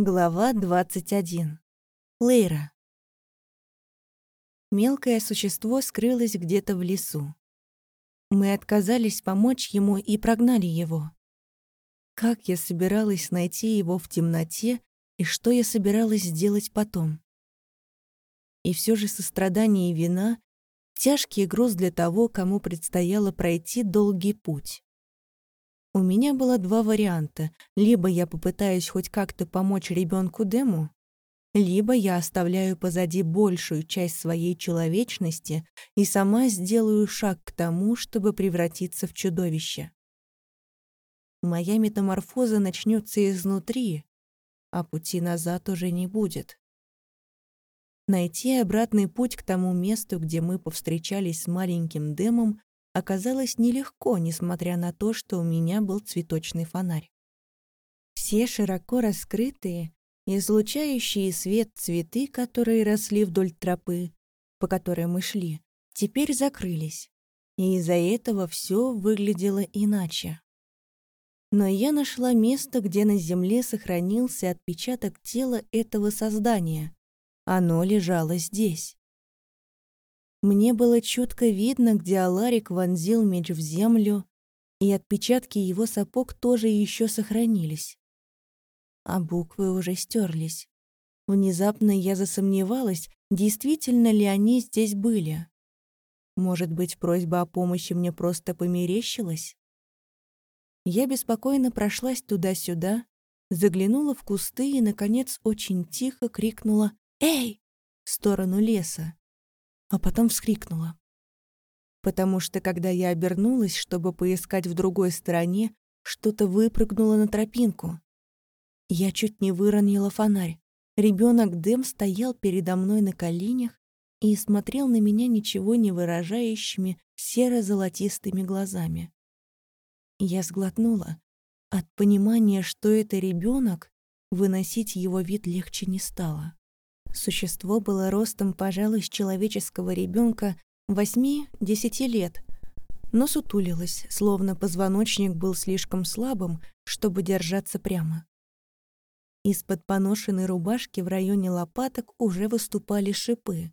Глава 21. Лейра. Мелкое существо скрылось где-то в лесу. Мы отказались помочь ему и прогнали его. Как я собиралась найти его в темноте и что я собиралась сделать потом? И все же сострадание и вина — тяжкий груз для того, кому предстояло пройти долгий путь. У меня было два варианта. Либо я попытаюсь хоть как-то помочь ребенку Дему, либо я оставляю позади большую часть своей человечности и сама сделаю шаг к тому, чтобы превратиться в чудовище. Моя метаморфоза начнется изнутри, а пути назад уже не будет. Найти обратный путь к тому месту, где мы повстречались с маленьким Демом, оказалось нелегко, несмотря на то, что у меня был цветочный фонарь. Все широко раскрытые, излучающие свет цветы, которые росли вдоль тропы, по которой мы шли, теперь закрылись, и из-за этого все выглядело иначе. Но я нашла место, где на земле сохранился отпечаток тела этого создания. Оно лежало здесь. Мне было четко видно, где Аларик вонзил меч в землю, и отпечатки его сапог тоже еще сохранились. А буквы уже стерлись. Внезапно я засомневалась, действительно ли они здесь были. Может быть, просьба о помощи мне просто померещилась? Я беспокойно прошлась туда-сюда, заглянула в кусты и, наконец, очень тихо крикнула «Эй!» в сторону леса а потом вскрикнула. Потому что, когда я обернулась, чтобы поискать в другой стороне, что-то выпрыгнуло на тропинку. Я чуть не выронила фонарь. Ребенок Дэм стоял передо мной на коленях и смотрел на меня ничего не выражающими серо-золотистыми глазами. Я сглотнула. От понимания, что это ребенок, выносить его вид легче не стало. Существо было ростом, пожалуй, с человеческого ребенка восьми-десяти лет, но сутулилось, словно позвоночник был слишком слабым, чтобы держаться прямо. Из-под поношенной рубашки в районе лопаток уже выступали шипы.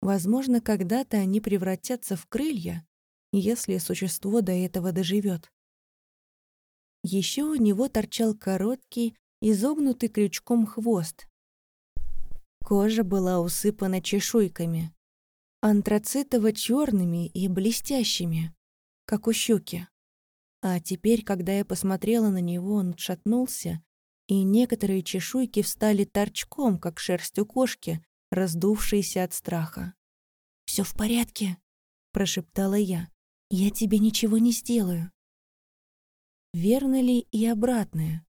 Возможно, когда-то они превратятся в крылья, если существо до этого доживет. Еще у него торчал короткий, изогнутый крючком хвост, Кожа была усыпана чешуйками, антрацитово-черными и блестящими, как у щуки. А теперь, когда я посмотрела на него, он отшатнулся, и некоторые чешуйки встали торчком, как шерсть у кошки, раздувшейся от страха. «Все в порядке», — прошептала я. «Я тебе ничего не сделаю». Верно ли и обратное?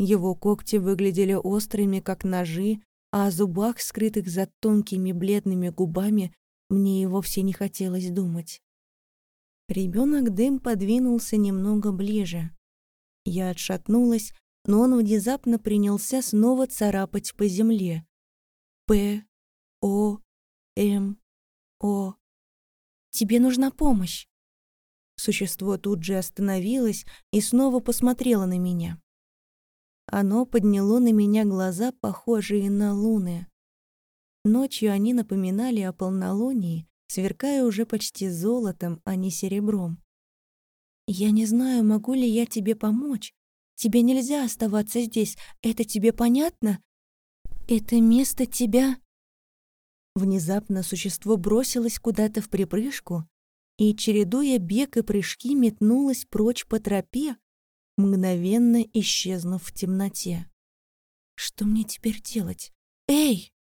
Его когти выглядели острыми, как ножи, а о зубах, скрытых за тонкими бледными губами, мне и вовсе не хотелось думать. Ребенок дым подвинулся немного ближе. Я отшатнулась, но он внезапно принялся снова царапать по земле. П, О, М, О. Тебе нужна помощь. Существо тут же остановилось и снова посмотрело на меня. Оно подняло на меня глаза, похожие на луны. Ночью они напоминали о полнолунии, сверкая уже почти золотом, а не серебром. «Я не знаю, могу ли я тебе помочь. Тебе нельзя оставаться здесь, это тебе понятно? Это место тебя...» Внезапно существо бросилось куда-то в припрыжку и, чередуя бег и прыжки, метнулось прочь по тропе, мгновенно исчезнув в темноте. Что мне теперь делать? Эй!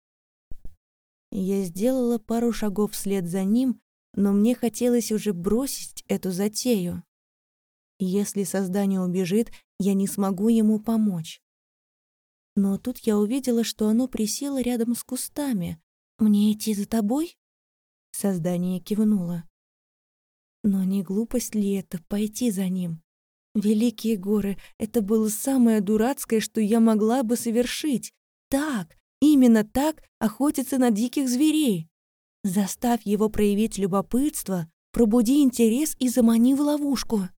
Я сделала пару шагов вслед за ним, но мне хотелось уже бросить эту затею. Если создание убежит, я не смогу ему помочь. Но тут я увидела, что оно присело рядом с кустами. «Мне идти за тобой?» Создание кивнуло. Но не глупость ли это пойти за ним? Великие горы — это было самое дурацкое, что я могла бы совершить. Так, именно так охотиться на диких зверей. Заставь его проявить любопытство, пробуди интерес и замани в ловушку.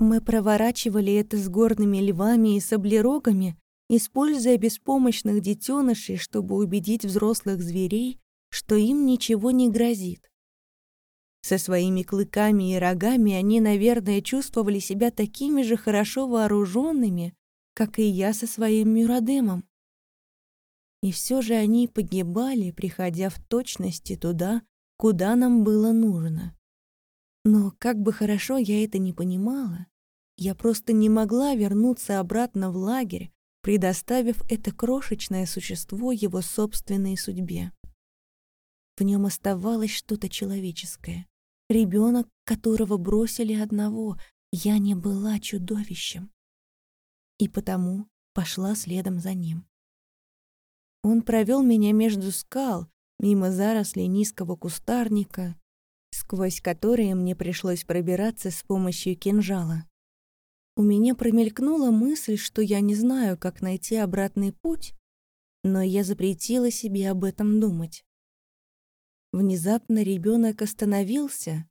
Мы проворачивали это с горными львами и саблерогами, используя беспомощных детенышей, чтобы убедить взрослых зверей, что им ничего не грозит. Со своими клыками и рогами они, наверное, чувствовали себя такими же хорошо вооруженными, как и я со своим Мюрадемом. И все же они погибали, приходя в точности туда, куда нам было нужно. Но как бы хорошо я это не понимала, я просто не могла вернуться обратно в лагерь, предоставив это крошечное существо его собственной судьбе. В нем оставалось что-то человеческое. Ребенок, которого бросили одного, я не была чудовищем. И потому пошла следом за ним. Он провел меня между скал, мимо зарослей низкого кустарника, сквозь которые мне пришлось пробираться с помощью кинжала. У меня промелькнула мысль, что я не знаю, как найти обратный путь, но я запретила себе об этом думать. Внезапно ребенок остановился,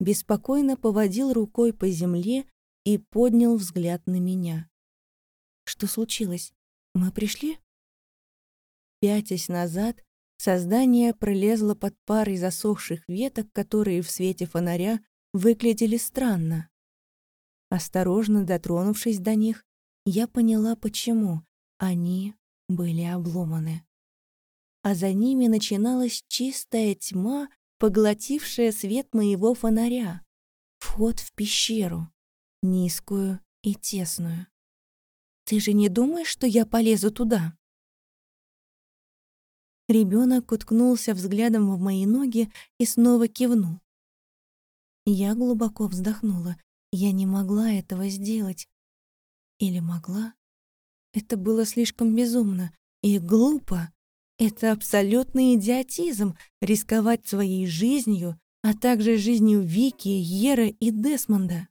беспокойно поводил рукой по земле и поднял взгляд на меня. Что случилось? Мы пришли? Пятясь назад, создание пролезло под парой засохших веток, которые в свете фонаря выглядели странно. Осторожно дотронувшись до них, я поняла, почему они были обломаны. А за ними начиналась чистая тьма, поглотившая свет моего фонаря. Вход в пещеру, низкую и тесную. «Ты же не думаешь, что я полезу туда?» Ребенок уткнулся взглядом в мои ноги и снова кивнул. Я глубоко вздохнула. Я не могла этого сделать. Или могла? Это было слишком безумно и глупо. Это абсолютный идиотизм — рисковать своей жизнью, а также жизнью Вики, Еры и Десмонда.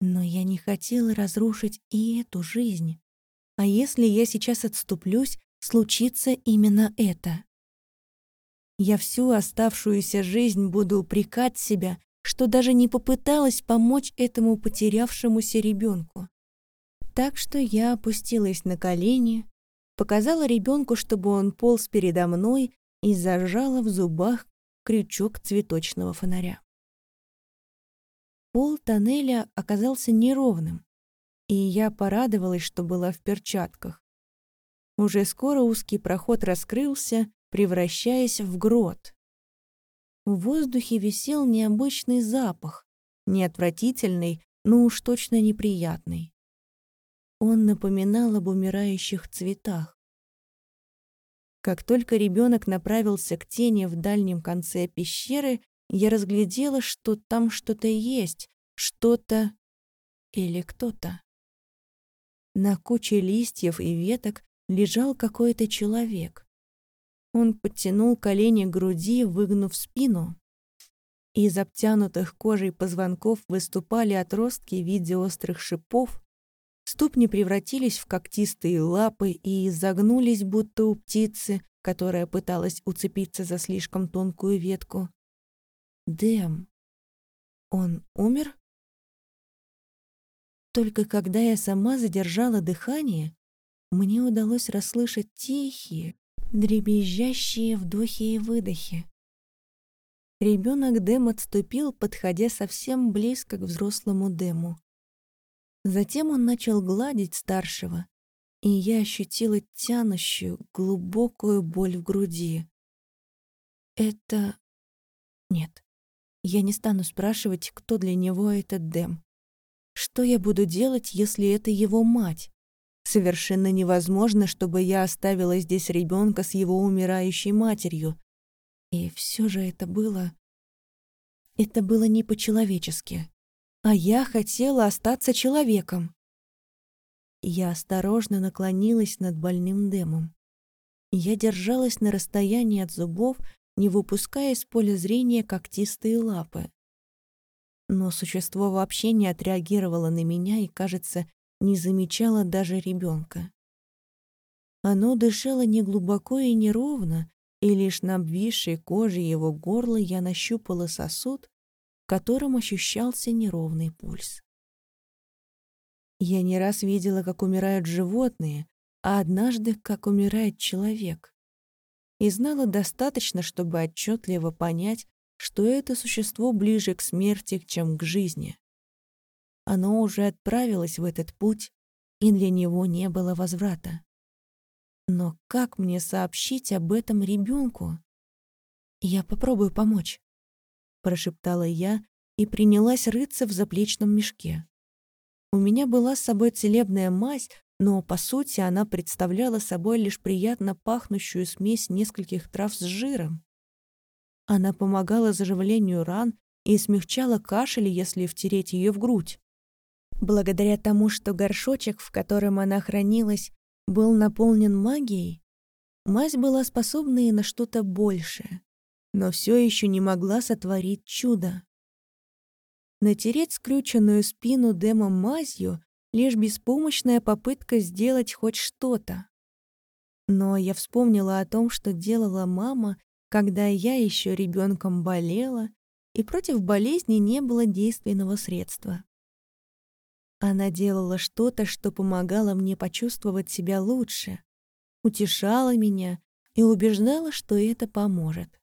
Но я не хотела разрушить и эту жизнь. А если я сейчас отступлюсь, случится именно это. Я всю оставшуюся жизнь буду упрекать себя что даже не попыталась помочь этому потерявшемуся ребенку. Так что я опустилась на колени, показала ребенку, чтобы он полз передо мной и зажала в зубах крючок цветочного фонаря. Пол тоннеля оказался неровным, и я порадовалась, что была в перчатках. Уже скоро узкий проход раскрылся, превращаясь в грот. В воздухе висел необычный запах, не отвратительный, но уж точно неприятный. Он напоминал об умирающих цветах. Как только ребенок направился к тени в дальнем конце пещеры, я разглядела, что там что-то есть, что-то или кто-то. На куче листьев и веток лежал какой-то человек. Он подтянул колени к груди, выгнув спину. Из обтянутых кожей позвонков выступали отростки в виде острых шипов, ступни превратились в когтистые лапы и изогнулись, будто у птицы, которая пыталась уцепиться за слишком тонкую ветку. Дэм. Он умер? Только когда я сама задержала дыхание, мне удалось расслышать тихие, дребезжащие вдохи и выдохи. Ребенок Дэм отступил, подходя совсем близко к взрослому Дэму. Затем он начал гладить старшего, и я ощутила тянущую, глубокую боль в груди. Это... Нет. Я не стану спрашивать, кто для него этот Дэм. Что я буду делать, если это его мать? Совершенно невозможно, чтобы я оставила здесь ребенка с его умирающей матерью. И все же это было... Это было не по-человечески. А я хотела остаться человеком. Я осторожно наклонилась над больным Дэмом. Я держалась на расстоянии от зубов, не выпуская из поля зрения когтистые лапы. Но существо вообще не отреагировало на меня и, кажется, не замечала даже ребенка. Оно дышало неглубоко и неровно, и лишь на обвисшей коже его горла я нащупала сосуд, в котором ощущался неровный пульс. Я не раз видела, как умирают животные, а однажды, как умирает человек. И знала достаточно, чтобы отчетливо понять, что это существо ближе к смерти, чем к жизни. Оно уже отправилось в этот путь, и для него не было возврата. Но как мне сообщить об этом ребенку? «Я попробую помочь», — прошептала я и принялась рыться в заплечном мешке. У меня была с собой целебная мазь, но, по сути, она представляла собой лишь приятно пахнущую смесь нескольких трав с жиром. Она помогала заживлению ран и смягчала кашель, если втереть ее в грудь. Благодаря тому, что горшочек, в котором она хранилась, был наполнен магией, мазь была способна и на что-то большее, но все еще не могла сотворить чудо. Натереть скрюченную спину Дэма мазью — лишь беспомощная попытка сделать хоть что-то. Но я вспомнила о том, что делала мама, когда я еще ребенком болела, и против болезни не было действенного средства. Она делала что-то, что помогало мне почувствовать себя лучше, утешала меня и убеждала, что это поможет.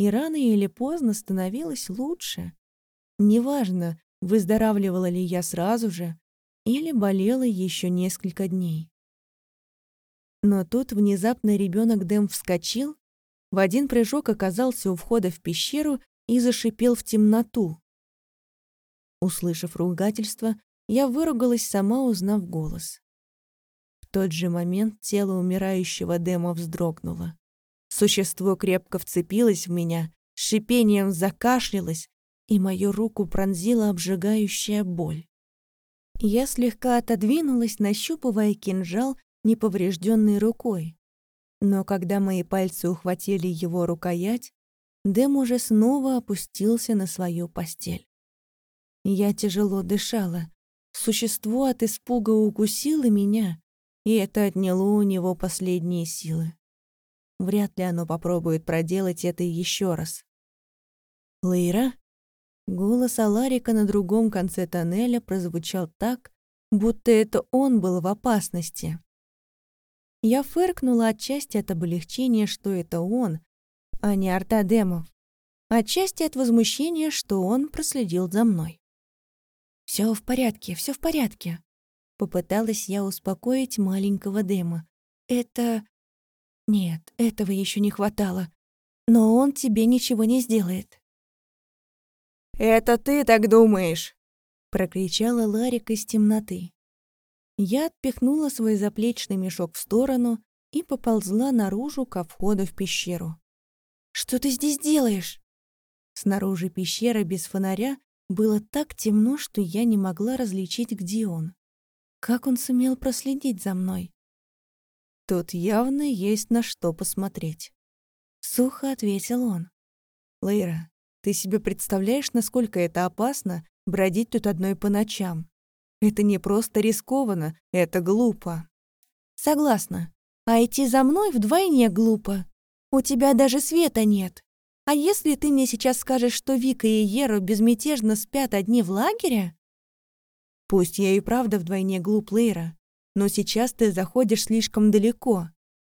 И рано или поздно становилось лучше. Неважно, выздоравливала ли я сразу же или болела еще несколько дней. Но тут внезапно ребенок Дэм вскочил, в один прыжок оказался у входа в пещеру и зашипел в темноту. Услышав ругательство, я выругалась сама, узнав голос. В тот же момент тело умирающего Дэма вздрогнуло. Существо крепко вцепилось в меня, шипением закашлялось, и мою руку пронзила обжигающая боль. Я слегка отодвинулась, нащупывая кинжал неповрежденной рукой. Но когда мои пальцы ухватили его рукоять, Дэм уже снова опустился на свою постель. Я тяжело дышала. Существо от испуга укусило меня, и это отняло у него последние силы. Вряд ли оно попробует проделать это еще раз. «Лейра?» Голос Аларика на другом конце тоннеля прозвучал так, будто это он был в опасности. Я фыркнула отчасти от облегчения, что это он, а не Артадемов, отчасти от возмущения, что он проследил за мной. Все в порядке, все в порядке», — попыталась я успокоить маленького Дема. «Это... Нет, этого еще не хватало. Но он тебе ничего не сделает». «Это ты так думаешь?» — прокричала Ларик из темноты. Я отпихнула свой заплечный мешок в сторону и поползла наружу ко входу в пещеру. «Что ты здесь делаешь?» Снаружи пещеры без фонаря было так темно, что я не могла различить, где он. Как он сумел проследить за мной? Тут явно есть на что посмотреть. Сухо ответил он. «Лейра, ты себе представляешь, насколько это опасно бродить тут одной по ночам? Это не просто рискованно, это глупо. Согласна. А идти за мной вдвойне глупо. У тебя даже света нет. А если ты мне сейчас скажешь, что Вика и Ера безмятежно спят одни в лагере? Пусть я и правда вдвойне глуп, Лейра, но сейчас ты заходишь слишком далеко.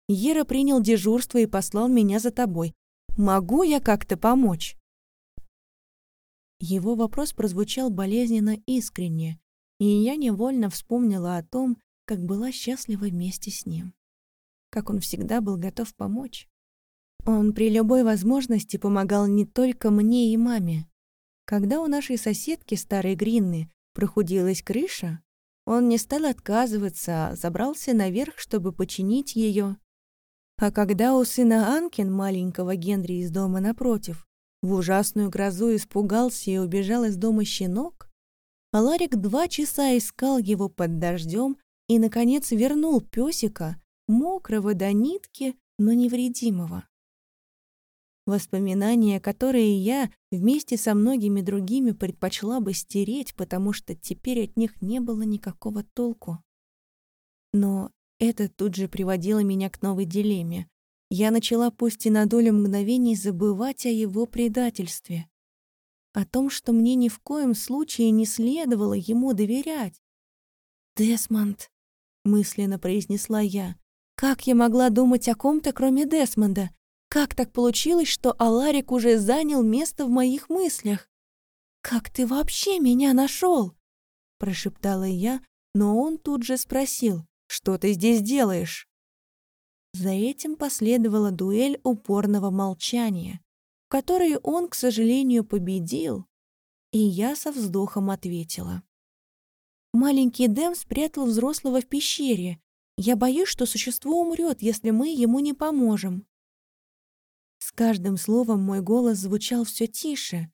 Ера принял дежурство и послал меня за тобой. Могу я как-то помочь? Его вопрос прозвучал болезненно искренне, и я невольно вспомнила о том, как была счастлива вместе с ним. Как он всегда был готов помочь. Он при любой возможности помогал не только мне и маме. Когда у нашей соседки, старой Гринны, прохудилась крыша, он не стал отказываться, а забрался наверх, чтобы починить ее. А когда у сына Анкин, маленького Генри из дома напротив, в ужасную грозу испугался и убежал из дома щенок, Аларик два часа искал его под дождем и, наконец, вернул песика, мокрого до нитки, но невредимого. Воспоминания, которые я вместе со многими другими предпочла бы стереть, потому что теперь от них не было никакого толку. Но это тут же приводило меня к новой дилемме я начала пусть и на долю мгновений забывать о его предательстве. О том, что мне ни в коем случае не следовало ему доверять. «Десмонд», — мысленно произнесла я. «Как я могла думать о ком-то, кроме Десмонда? Как так получилось, что Аларик уже занял место в моих мыслях? Как ты вообще меня нашел? прошептала я, но он тут же спросил, что ты здесь делаешь? За этим последовала дуэль упорного молчания, в которой он, к сожалению, победил, и я со вздохом ответила. Маленький Дэм спрятал взрослого в пещере. Я боюсь, что существо умрет, если мы ему не поможем. Каждым словом мой голос звучал все тише,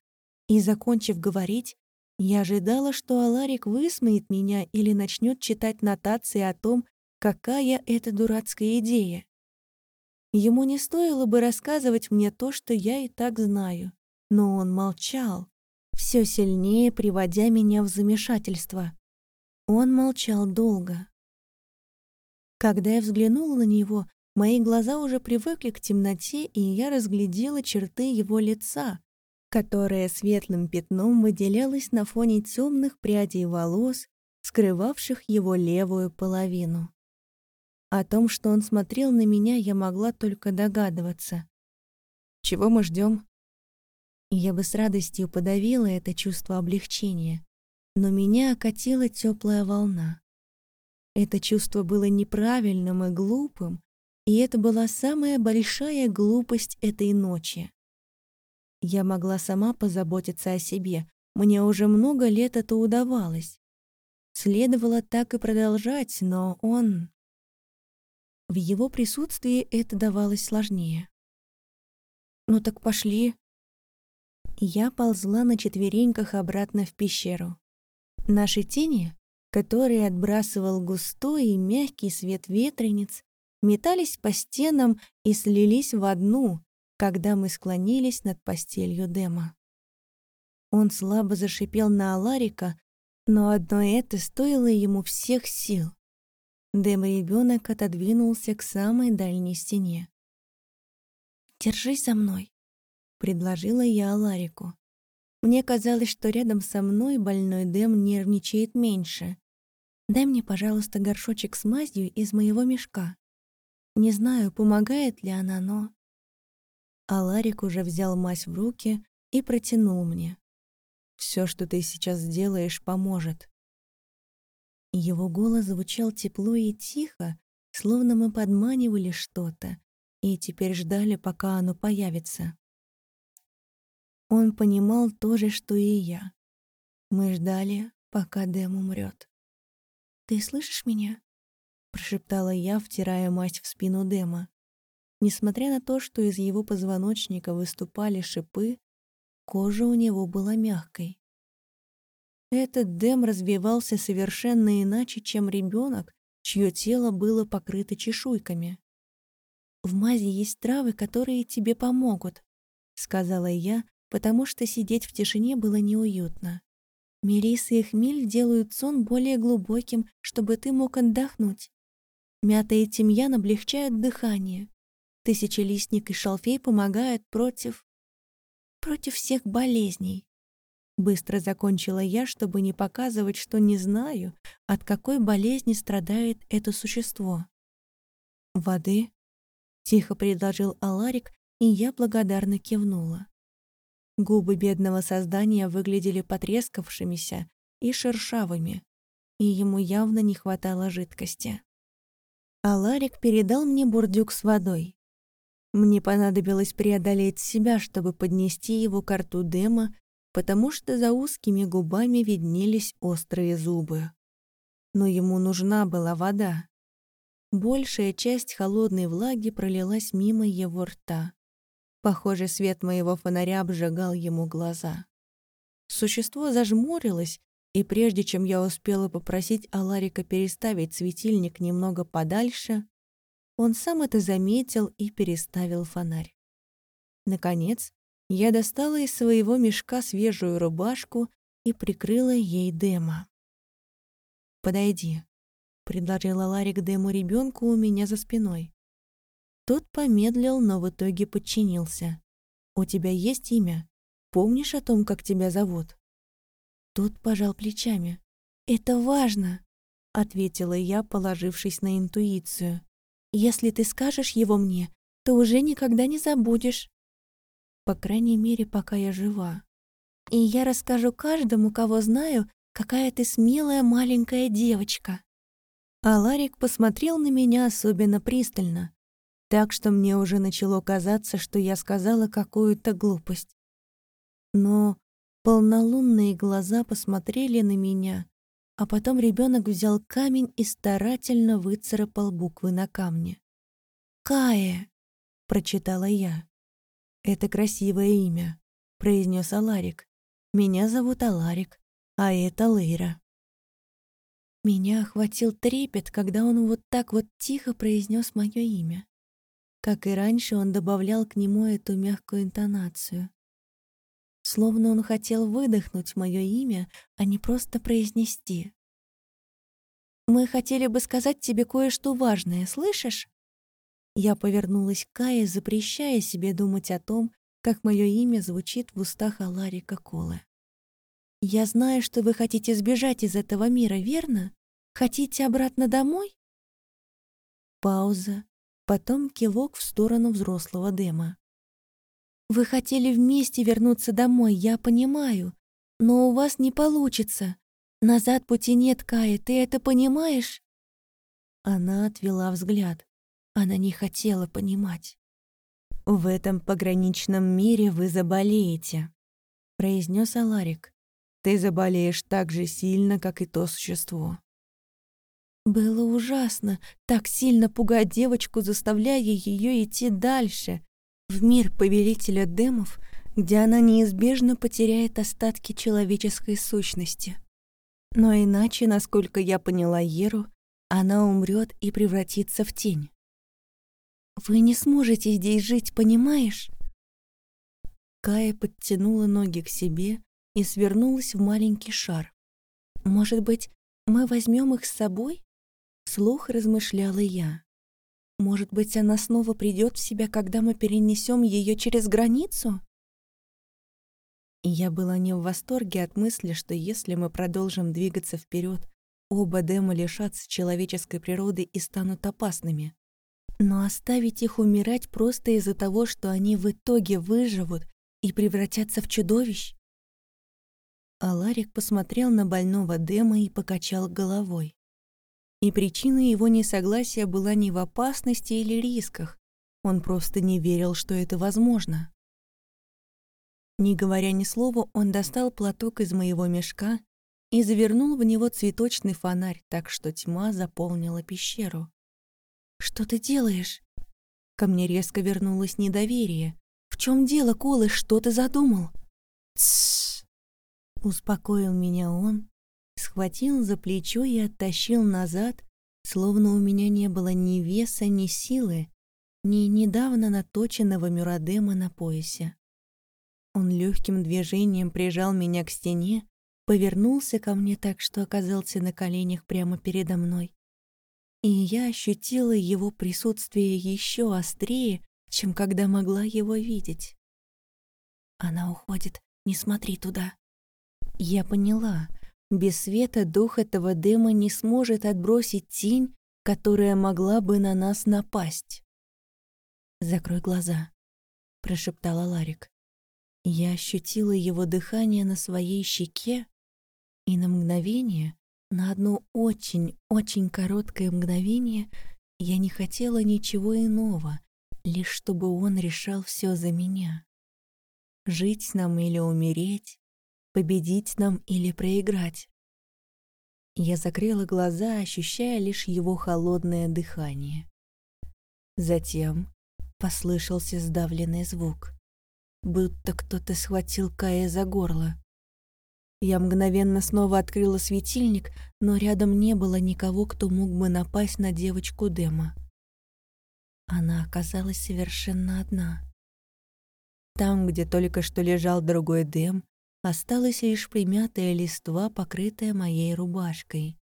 и, закончив говорить, я ожидала, что Аларик высмеет меня или начнет читать нотации о том, какая это дурацкая идея. Ему не стоило бы рассказывать мне то, что я и так знаю, но он молчал, все сильнее приводя меня в замешательство. Он молчал долго. Когда я взглянула на него, мои глаза уже привыкли к темноте, и я разглядела черты его лица, которое светлым пятном выделялось на фоне темных прядей волос, скрывавших его левую половину. О том, что он смотрел на меня, я могла только догадываться. «Чего мы ждем? Я бы с радостью подавила это чувство облегчения, но меня окатила теплая волна. Это чувство было неправильным и глупым, и это была самая большая глупость этой ночи. Я могла сама позаботиться о себе. Мне уже много лет это удавалось. Следовало так и продолжать, но он... В его присутствии это давалось сложнее. «Ну так пошли». Я ползла на четвереньках обратно в пещеру. Наши тени, которые отбрасывал густой и мягкий свет ветрениц, метались по стенам и слились в одну, когда мы склонились над постелью Дема. Он слабо зашипел на Аларика, но одно это стоило ему всех сил. Дэм ребенок отодвинулся к самой дальней стене. «Держись за мной», — предложила я Аларику. Мне казалось, что рядом со мной больной Дэм нервничает меньше. «Дай мне, пожалуйста, горшочек с мазью из моего мешка. Не знаю, помогает ли она, но...» А Ларик уже взял мазь в руки и протянул мне. Все, что ты сейчас сделаешь, поможет». Его голос звучал тепло и тихо, словно мы подманивали что-то, и теперь ждали, пока оно появится. Он понимал то же, что и я. Мы ждали, пока Дэм умрет. «Ты слышишь меня?» — прошептала я, втирая мазь в спину Дэма. Несмотря на то, что из его позвоночника выступали шипы, кожа у него была мягкой. Этот Дэм развивался совершенно иначе, чем ребенок, чье тело было покрыто чешуйками. «В мази есть травы, которые тебе помогут», — сказала я, потому что сидеть в тишине было неуютно. Мелисса и хмель делают сон более глубоким, чтобы ты мог отдохнуть. Мята и тимьян облегчают дыхание. Тысячелистник и шалфей помогают против... против всех болезней. Быстро закончила я, чтобы не показывать, что не знаю, от какой болезни страдает это существо. «Воды?» — тихо предложил Аларик, и я благодарно кивнула. Губы бедного создания выглядели потрескавшимися и шершавыми, и ему явно не хватало жидкости. Аларик передал мне бурдюк с водой. Мне понадобилось преодолеть себя, чтобы поднести его к рту Дема, потому что за узкими губами виднелись острые зубы. Но ему нужна была вода. Большая часть холодной влаги пролилась мимо его рта. Похоже, свет моего фонаря обжигал ему глаза. Существо зажмурилось, и прежде чем я успела попросить Аларика переставить светильник немного подальше, он сам это заметил и переставил фонарь. Наконец, я достала из своего мешка свежую рубашку и прикрыла ей Дема. «Подойди», — предложила Ларик Дему ребенку у меня за спиной. Тот помедлил, но в итоге подчинился. «У тебя есть имя? Помнишь о том, как тебя зовут?» Тот пожал плечами. «Это важно!» — ответила я, положившись на интуицию. «Если ты скажешь его мне, то уже никогда не забудешь. По крайней мере, пока я жива. И я расскажу каждому, кого знаю, какая ты смелая маленькая девочка». А Ларик посмотрел на меня особенно пристально, так что мне уже начало казаться, что я сказала какую-то глупость. Но полнолунные глаза посмотрели на меня, а потом ребенок взял камень и старательно выцарапал буквы на камне. «Кая», — прочитала я. «Это красивое имя», — произнес Аларик. «Меня зовут Аларик, а это Лейра». Меня охватил трепет, когда он вот так вот тихо произнес мое имя. Как и раньше, он добавлял к нему эту мягкую интонацию. Словно он хотел выдохнуть мое имя, а не просто произнести. «Мы хотели бы сказать тебе кое-что важное, слышишь?» Я повернулась к Кае, запрещая себе думать о том, как мое имя звучит в устах Аларика Колы. «Я знаю, что вы хотите сбежать из этого мира, верно? Хотите обратно домой?» Пауза, потом кивок в сторону взрослого Дема. «Вы хотели вместе вернуться домой, я понимаю, но у вас не получится. Назад пути нет, Кая, ты это понимаешь?» Она отвела взгляд. Она не хотела понимать. «В этом пограничном мире вы заболеете», — произнес Аларик. «Ты заболеешь так же сильно, как и то существо». Было ужасно так сильно пугать девочку, заставляя ее идти дальше, в мир повелителя демов, где она неизбежно потеряет остатки человеческой сущности. Но иначе, насколько я поняла Еру, она умрет и превратится в тень. «Вы не сможете здесь жить, понимаешь?» Кая подтянула ноги к себе и свернулась в маленький шар. «Может быть, мы возьмем их с собой?» Слух размышляла я. Может быть, она снова придет в себя, когда мы перенесем ее через границу? Я была не в восторге от мысли, что если мы продолжим двигаться вперед, оба дема лишатся человеческой природы и станут опасными. Но оставить их умирать просто из-за того, что они в итоге выживут и превратятся в чудовищ? Аларик посмотрел на больного Дема и покачал головой. И причиной его несогласия была не в опасности или рисках. Он просто не верил, что это возможно. Не говоря ни слова, он достал платок из моего мешка и завернул в него цветочный фонарь, так что тьма заполнила пещеру. «Что ты делаешь?» Ко мне резко вернулось недоверие. «В чем дело, Колы? Что ты задумал?» «Тссс!» Успокоил меня он, схватил за плечо и оттащил назад, словно у меня не было ни веса, ни силы, ни недавно наточенного мюрадема на поясе. Он легким движением прижал меня к стене, повернулся ко мне так, что оказался на коленях прямо передо мной. И я ощутила его присутствие еще острее, чем когда могла его видеть. Она уходит, не смотри туда. Я поняла, без света дух этого дыма не сможет отбросить тень, которая могла бы на нас напасть. «Закрой глаза», — прошептала Ларик. Я ощутила его дыхание на своей щеке, и на мгновение, на одно очень-очень короткое мгновение, я не хотела ничего иного, лишь чтобы он решал все за меня. Жить нам или умереть, победить нам или проиграть. Я закрыла глаза, ощущая лишь его холодное дыхание. Затем послышался сдавленный звук, будто кто-то схватил Кая за горло. Я мгновенно снова открыла светильник, но рядом не было никого, кто мог бы напасть на девочку Дема. Она оказалась совершенно одна. Там, где только что лежал другой Дэм, Осталась лишь примятая листва, покрытая моей рубашкой.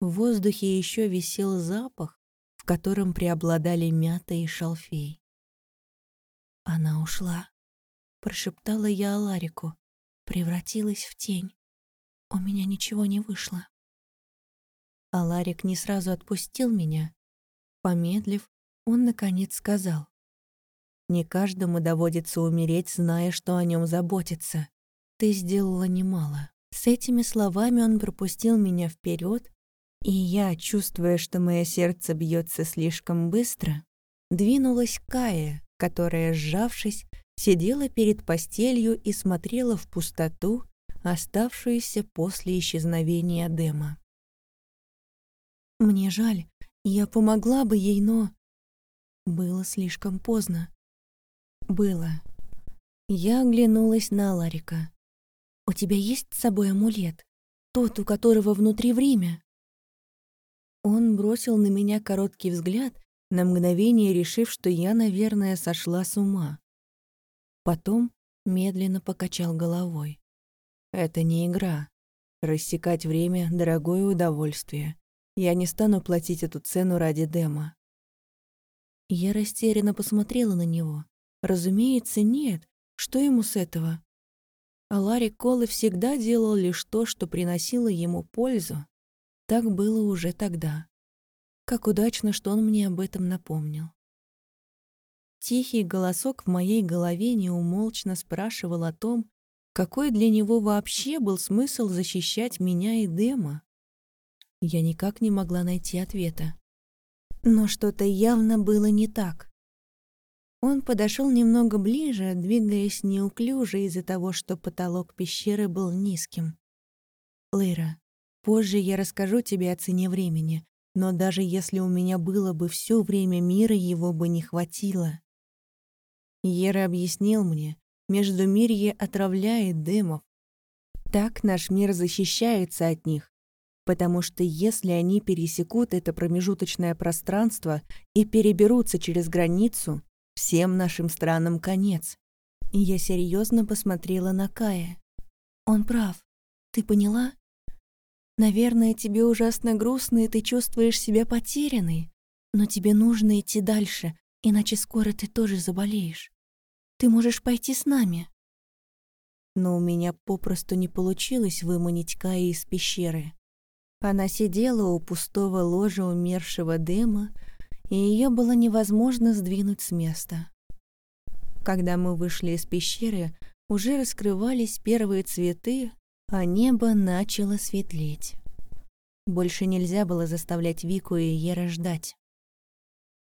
В воздухе еще висел запах, в котором преобладали мята и шалфей. «Она ушла», — прошептала я Аларику, превратилась в тень. У меня ничего не вышло. а Ларик не сразу отпустил меня. Помедлив, он, наконец, сказал. «Не каждому доводится умереть, зная, что о нем заботится. Ты сделала немало». С этими словами он пропустил меня вперед, и я, чувствуя, что мое сердце бьется слишком быстро, двинулась к Кае, которая, сжавшись, сидела перед постелью и смотрела в пустоту, оставшуюся после исчезновения Дема. Мне жаль, я помогла бы ей, но... Было слишком поздно. Было. Я оглянулась на Ларика. «У тебя есть с собой амулет? Тот, у которого внутри время?» Он бросил на меня короткий взгляд, на мгновение решив, что я, наверное, сошла с ума. Потом медленно покачал головой. «Это не игра. Рассекать время — дорогое удовольствие. Я не стану платить эту цену ради демо». Я растерянно посмотрела на него. Разумеется, нет. Что ему с этого? А Ларри Колы всегда делал лишь то, что приносило ему пользу. Так было уже тогда. Как удачно, что он мне об этом напомнил. Тихий голосок в моей голове неумолчно спрашивал о том, какой для него вообще был смысл защищать меня и Дема. Я никак не могла найти ответа. Но что-то явно было не так. Он подошел немного ближе, двигаясь неуклюже из-за того, что потолок пещеры был низким. «Лейра, позже я расскажу тебе о цене времени, но даже если у меня было бы все время мира, его бы не хватило». Ера объяснил мне, Междумирье отравляет дымов. Так наш мир защищается от них, потому что если они пересекут это промежуточное пространство и переберутся через границу, Всем нашим странам конец. И я серьезно посмотрела на Кая. Он прав. Ты поняла? Наверное, тебе ужасно грустно, и ты чувствуешь себя потерянной. Но тебе нужно идти дальше, иначе скоро ты тоже заболеешь. Ты можешь пойти с нами. Но у меня попросту не получилось выманить Кая из пещеры. Она сидела у пустого ложа умершего Дема, и ее было невозможно сдвинуть с места. Когда мы вышли из пещеры, уже раскрывались первые цветы, а небо начало светлеть. Больше нельзя было заставлять Вику и Ера ждать.